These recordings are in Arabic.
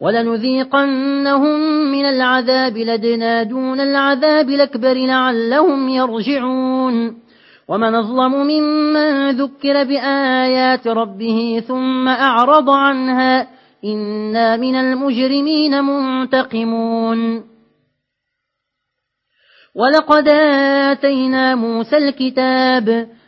ولنذيقنهم من العذاب لدنا دون العذاب الأكبر لعلهم يرجعون. ومن أظلم ممن ذكر بآيات ربه ثم أعرض عنها إنا من المجرمين منتقمون. ولقد آتينا موسى الكتاب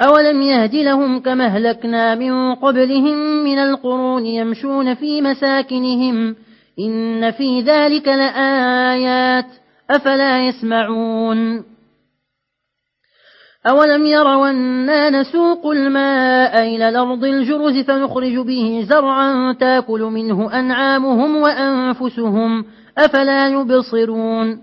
أولم يهد لهم كما أهلكنا من قبلهم من القرون يمشون في مساكنهم إن في ذلك لآيات أفلا يسمعون أولم يروا أنا نسوق الماء إلى الأرض الجرز فنخرج به زرعا تأكل منه أنعامهم وأنفسهم أفلا يبصرون